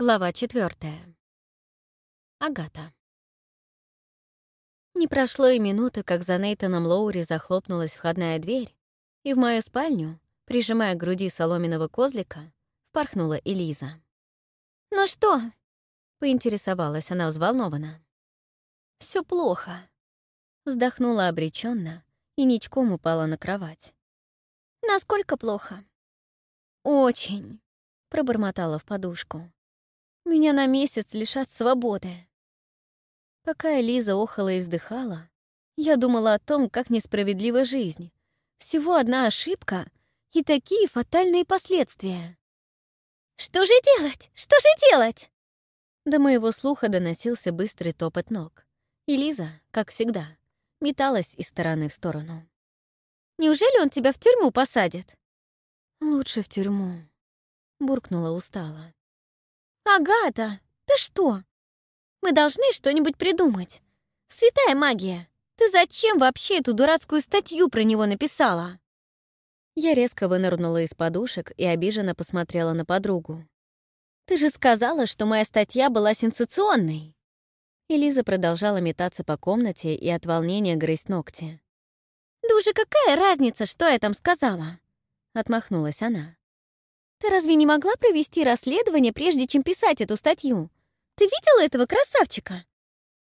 Глава четвертая. Агата. Не прошло и минуты, как за Нейтаном Лоури захлопнулась входная дверь, и в мою спальню, прижимая к груди соломенного козлика, впорхнула Элиза. «Ну что?» — поинтересовалась она взволнованно. Все плохо», — вздохнула обреченно и ничком упала на кровать. «Насколько плохо?» «Очень», — пробормотала в подушку. Меня на месяц лишат свободы. Пока Элиза охала и вздыхала, я думала о том, как несправедлива жизнь. Всего одна ошибка и такие фатальные последствия. «Что же делать? Что же делать?» До моего слуха доносился быстрый топот ног. Элиза, как всегда, металась из стороны в сторону. «Неужели он тебя в тюрьму посадит?» «Лучше в тюрьму», — буркнула устало. «Агата, ты что? Мы должны что-нибудь придумать. Святая магия, ты зачем вообще эту дурацкую статью про него написала?» Я резко вынырнула из подушек и обиженно посмотрела на подругу. «Ты же сказала, что моя статья была сенсационной!» Элиза продолжала метаться по комнате и от волнения грызть ногти. «Да уже какая разница, что я там сказала?» — отмахнулась она. Ты разве не могла провести расследование, прежде чем писать эту статью? Ты видела этого красавчика?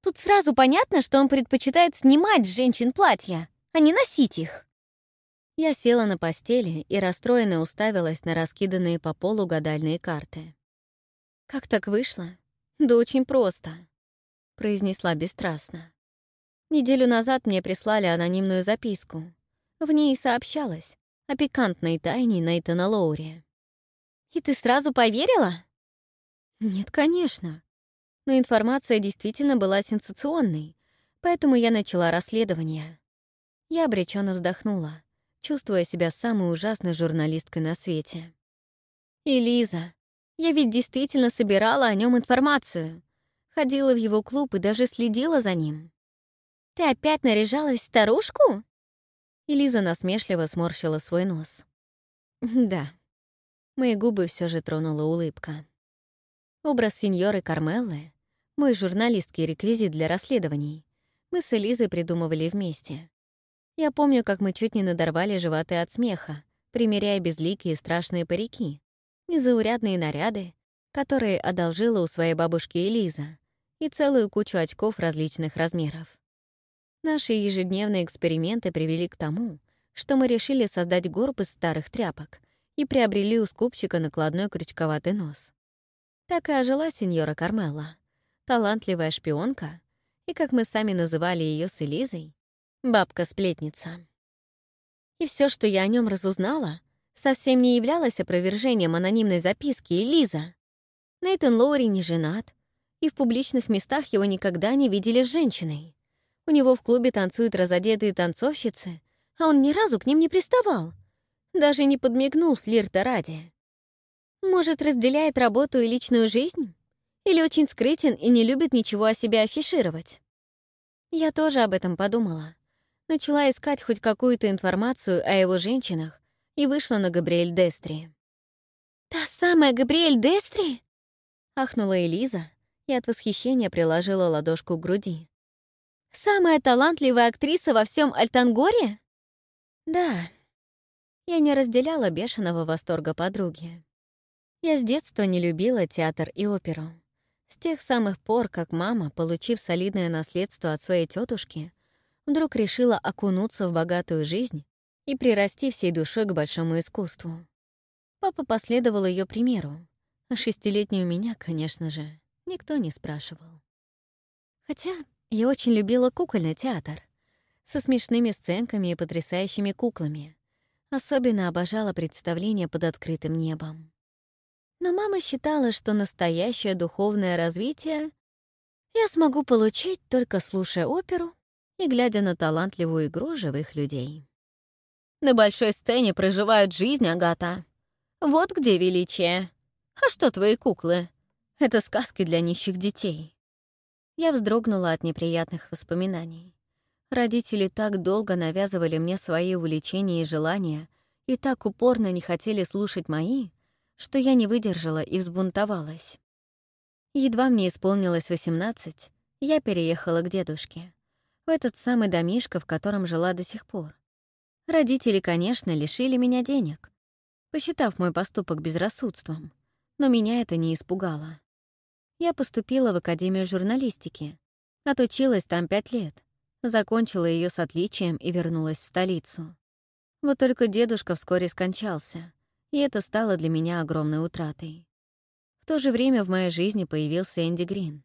Тут сразу понятно, что он предпочитает снимать с женщин платья, а не носить их. Я села на постели и расстроенно уставилась на раскиданные по полу гадальные карты. «Как так вышло? Да очень просто», — произнесла бесстрастно. Неделю назад мне прислали анонимную записку. В ней сообщалось о пикантной тайне Нейтана Лоури. «И ты сразу поверила?» «Нет, конечно». Но информация действительно была сенсационной, поэтому я начала расследование. Я обреченно вздохнула, чувствуя себя самой ужасной журналисткой на свете. «Элиза, я ведь действительно собирала о нем информацию. Ходила в его клуб и даже следила за ним». «Ты опять наряжалась в старушку?» Элиза насмешливо сморщила свой нос. «Да, Мои губы все же тронула улыбка. Образ сеньоры Кармеллы — мой журналистский реквизит для расследований. Мы с Элизой придумывали вместе. Я помню, как мы чуть не надорвали животы от смеха, примеряя безликие страшные парики, незаурядные наряды, которые одолжила у своей бабушки Элиза, и целую кучу очков различных размеров. Наши ежедневные эксперименты привели к тому, что мы решили создать горб из старых тряпок, и приобрели у скупчика накладной крючковатый нос. Так и ожила сеньора Кармела, талантливая шпионка, и, как мы сами называли ее с Элизой, бабка-сплетница. И все, что я о нем разузнала, совсем не являлось опровержением анонимной записки Элиза. Нейтан Лоури не женат, и в публичных местах его никогда не видели с женщиной. У него в клубе танцуют разодетые танцовщицы, а он ни разу к ним не приставал. Даже не подмигнул флирта ради. Может, разделяет работу и личную жизнь? Или очень скрытен и не любит ничего о себе афишировать? Я тоже об этом подумала. Начала искать хоть какую-то информацию о его женщинах и вышла на Габриэль Дестри. «Та самая Габриэль Дестри?» — ахнула Элиза и от восхищения приложила ладошку к груди. «Самая талантливая актриса во всем Альтангоре?» «Да, я не разделяла бешеного восторга подруги. Я с детства не любила театр и оперу. С тех самых пор, как мама, получив солидное наследство от своей тетушки, вдруг решила окунуться в богатую жизнь и прирасти всей душой к большому искусству. Папа последовал ее примеру. А шестилетнюю меня, конечно же, никто не спрашивал. Хотя я очень любила кукольный театр со смешными сценками и потрясающими куклами, Особенно обожала представления под открытым небом. Но мама считала, что настоящее духовное развитие я смогу получить, только слушая оперу и глядя на талантливую игру живых людей. На большой сцене проживают жизнь, Агата. Вот где величие. А что твои куклы? Это сказки для нищих детей. Я вздрогнула от неприятных воспоминаний. Родители так долго навязывали мне свои увлечения и желания и так упорно не хотели слушать мои, что я не выдержала и взбунтовалась. Едва мне исполнилось 18, я переехала к дедушке, в этот самый домишко, в котором жила до сих пор. Родители, конечно, лишили меня денег, посчитав мой поступок безрассудством, но меня это не испугало. Я поступила в Академию журналистики, отучилась там пять лет — закончила ее с отличием и вернулась в столицу. Вот только дедушка вскоре скончался, и это стало для меня огромной утратой. В то же время в моей жизни появился Энди Грин,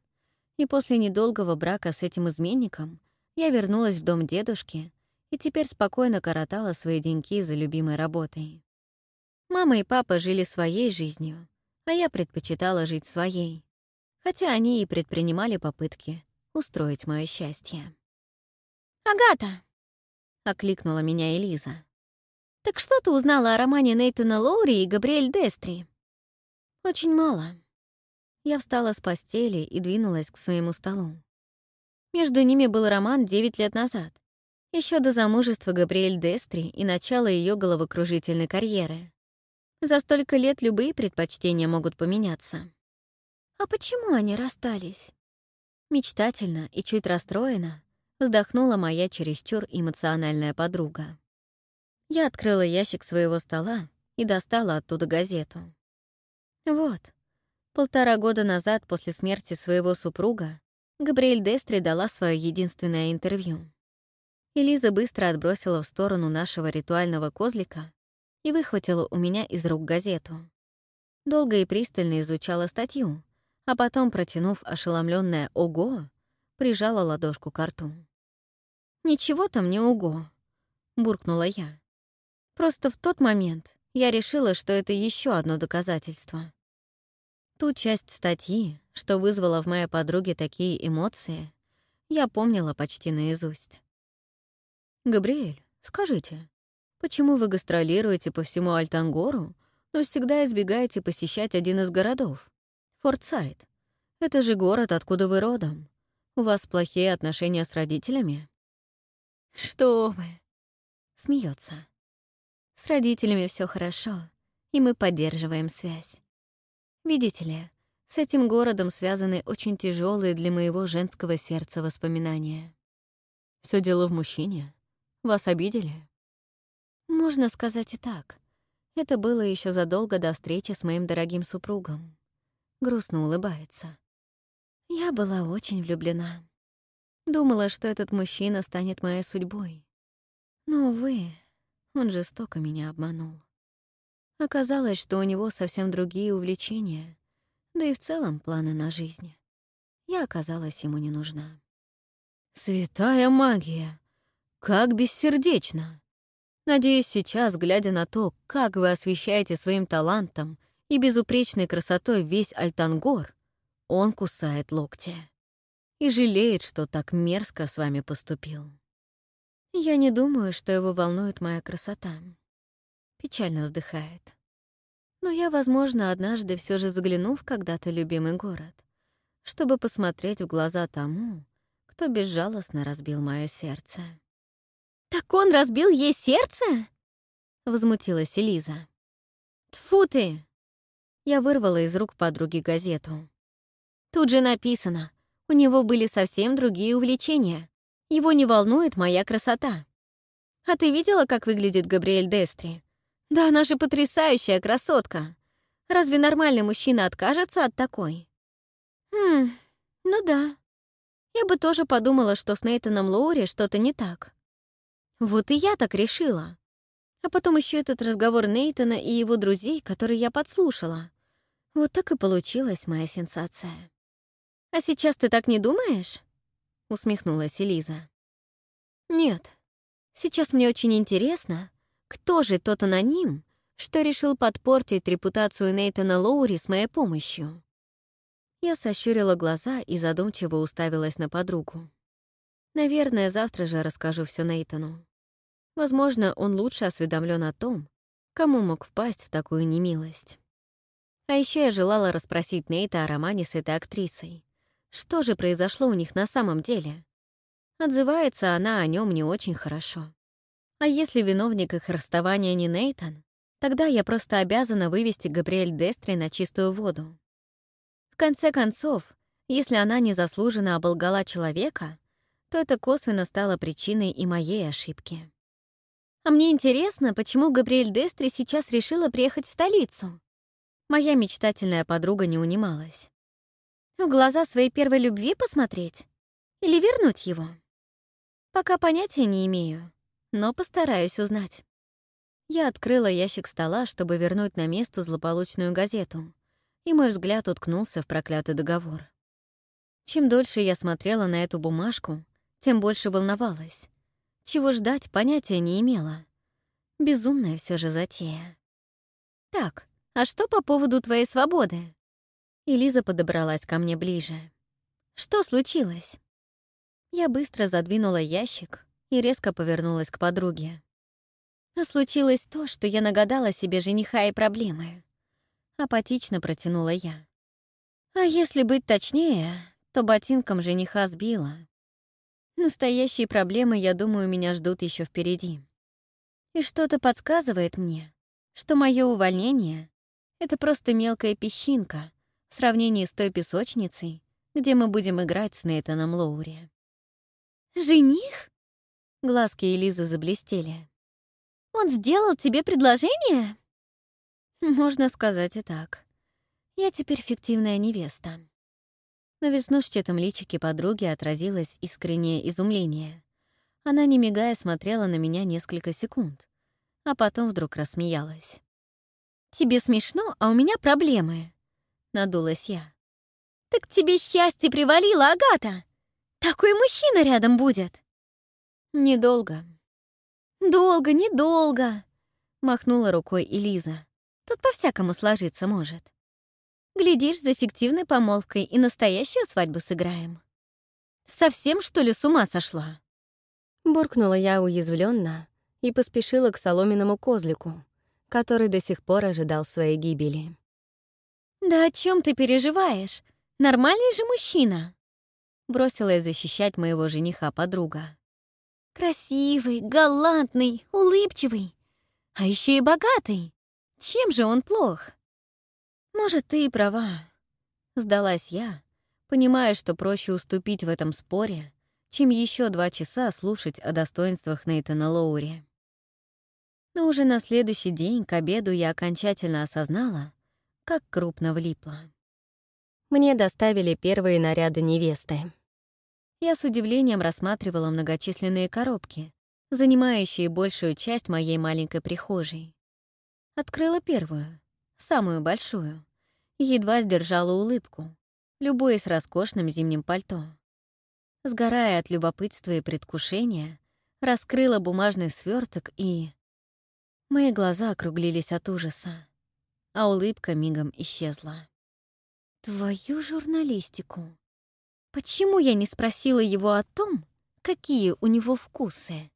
и после недолгого брака с этим изменником я вернулась в дом дедушки и теперь спокойно коротала свои деньки за любимой работой. Мама и папа жили своей жизнью, а я предпочитала жить своей, хотя они и предпринимали попытки устроить мое счастье. «Агата!» — окликнула меня Элиза. «Так что ты узнала о романе Нейтана Лоури и Габриэль Дестри?» «Очень мало». Я встала с постели и двинулась к своему столу. Между ними был роман девять лет назад, еще до замужества Габриэль Дестри и начала ее головокружительной карьеры. За столько лет любые предпочтения могут поменяться. «А почему они расстались?» Мечтательно и чуть расстроена вздохнула моя чересчур эмоциональная подруга. Я открыла ящик своего стола и достала оттуда газету. Вот, полтора года назад после смерти своего супруга Габриэль Дестри дала свое единственное интервью. Элиза быстро отбросила в сторону нашего ритуального козлика и выхватила у меня из рук газету. Долго и пристально изучала статью, а потом, протянув ошеломленное «Ого!», прижала ладошку к рту. «Ничего там не уго», — буркнула я. «Просто в тот момент я решила, что это еще одно доказательство». Ту часть статьи, что вызвала в моей подруге такие эмоции, я помнила почти наизусть. «Габриэль, скажите, почему вы гастролируете по всему Альтангору, но всегда избегаете посещать один из городов? Фортсайт. Это же город, откуда вы родом. У вас плохие отношения с родителями?» «Что вы!» Смеется. «С родителями все хорошо, и мы поддерживаем связь. Видите ли, с этим городом связаны очень тяжелые для моего женского сердца воспоминания. Все дело в мужчине? Вас обидели? Можно сказать и так. Это было еще задолго до встречи с моим дорогим супругом. Грустно улыбается. Я была очень влюблена. Думала, что этот мужчина станет моей судьбой. Но, увы, он жестоко меня обманул. Оказалось, что у него совсем другие увлечения, да и в целом планы на жизнь. Я оказалась ему не нужна. «Святая магия! Как бессердечно!» Надеюсь, сейчас, глядя на то, как вы освещаете своим талантом и безупречной красотой весь Альтангор, он кусает локти и жалеет, что так мерзко с вами поступил. Я не думаю, что его волнует моя красота. Печально вздыхает. Но я, возможно, однажды все же загляну в когда-то любимый город, чтобы посмотреть в глаза тому, кто безжалостно разбил мое сердце. «Так он разбил ей сердце?» — возмутилась Элиза. «Тьфу ты!» Я вырвала из рук подруги газету. Тут же написано у него были совсем другие увлечения. Его не волнует моя красота. А ты видела, как выглядит Габриэль Дестри? Да она же потрясающая красотка. Разве нормальный мужчина откажется от такой? Хм, ну да. Я бы тоже подумала, что с Нейтаном Лоури что-то не так. Вот и я так решила. А потом еще этот разговор Нейтана и его друзей, который я подслушала. Вот так и получилась моя сенсация. «А сейчас ты так не думаешь?» — усмехнулась Элиза. «Нет, сейчас мне очень интересно, кто же тот аноним, что решил подпортить репутацию Нейтана Лоури с моей помощью?» Я сощурила глаза и задумчиво уставилась на подругу. «Наверное, завтра же расскажу все Нейтану. Возможно, он лучше осведомлен о том, кому мог впасть в такую немилость. А еще я желала расспросить Нейта о романе с этой актрисой. Что же произошло у них на самом деле? Отзывается она о нем не очень хорошо. А если виновник их расставания не Нейтан, тогда я просто обязана вывести Габриэль Дестри на чистую воду. В конце концов, если она незаслуженно оболгала человека, то это косвенно стало причиной и моей ошибки. А мне интересно, почему Габриэль Дестри сейчас решила приехать в столицу. Моя мечтательная подруга не унималась. В глаза своей первой любви посмотреть? Или вернуть его? Пока понятия не имею, но постараюсь узнать. Я открыла ящик стола, чтобы вернуть на место злополучную газету, и мой взгляд уткнулся в проклятый договор. Чем дольше я смотрела на эту бумажку, тем больше волновалась. Чего ждать, понятия не имела. Безумная все же затея. «Так, а что по поводу твоей свободы?» и Лиза подобралась ко мне ближе. «Что случилось?» Я быстро задвинула ящик и резко повернулась к подруге. «Случилось то, что я нагадала себе жениха и проблемы», — апатично протянула я. «А если быть точнее, то ботинком жениха сбила. Настоящие проблемы, я думаю, меня ждут еще впереди. И что-то подсказывает мне, что мое увольнение — это просто мелкая песчинка, в сравнении с той песочницей, где мы будем играть с Нейтаном Лоури. «Жених?» Глазки Элизы заблестели. «Он сделал тебе предложение?» «Можно сказать и так. Я теперь фиктивная невеста». На веснушчатом личике подруги отразилось искреннее изумление. Она, не мигая, смотрела на меня несколько секунд, а потом вдруг рассмеялась. «Тебе смешно, а у меня проблемы. — надулась я. «Так тебе счастье привалило, Агата! Такой мужчина рядом будет!» «Недолго». «Долго, недолго!» — махнула рукой Элиза. «Тут по-всякому сложиться может. Глядишь, за фиктивной помолвкой и настоящую свадьбу сыграем». «Совсем, что ли, с ума сошла?» Буркнула я уязвленно и поспешила к соломенному козлику, который до сих пор ожидал своей гибели. «Да о чем ты переживаешь? Нормальный же мужчина!» Бросила я защищать моего жениха подруга. «Красивый, галантный, улыбчивый, а еще и богатый. Чем же он плох?» «Может, ты и права», — сдалась я, понимая, что проще уступить в этом споре, чем еще два часа слушать о достоинствах Нейтана Лоури. Но уже на следующий день к обеду я окончательно осознала, как крупно влипла. Мне доставили первые наряды невесты. Я с удивлением рассматривала многочисленные коробки, занимающие большую часть моей маленькой прихожей. Открыла первую, самую большую. Едва сдержала улыбку, любой с роскошным зимним пальто. Сгорая от любопытства и предвкушения, раскрыла бумажный сверток и... Мои глаза округлились от ужаса а улыбка мигом исчезла. «Твою журналистику! Почему я не спросила его о том, какие у него вкусы?»